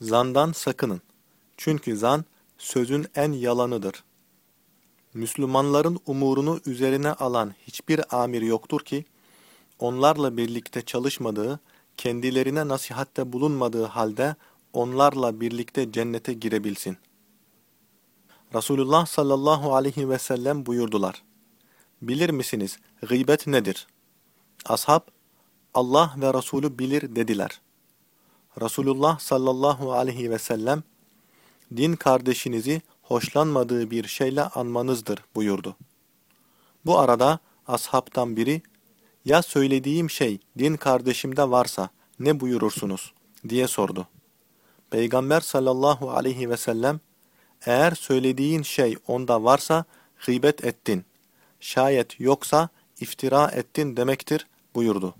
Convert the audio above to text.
Zandan sakının. Çünkü zan sözün en yalanıdır. Müslümanların umurunu üzerine alan hiçbir amir yoktur ki, onlarla birlikte çalışmadığı, kendilerine nasihatte bulunmadığı halde onlarla birlikte cennete girebilsin. Resulullah sallallahu aleyhi ve sellem buyurdular. Bilir misiniz gıybet nedir? Ashab, Allah ve Resulü bilir dediler. Resulullah sallallahu aleyhi ve sellem, din kardeşinizi hoşlanmadığı bir şeyle anmanızdır buyurdu. Bu arada ashabtan biri, ya söylediğim şey din kardeşimde varsa ne buyurursunuz diye sordu. Peygamber sallallahu aleyhi ve sellem, eğer söylediğin şey onda varsa gıybet ettin, şayet yoksa iftira ettin demektir buyurdu.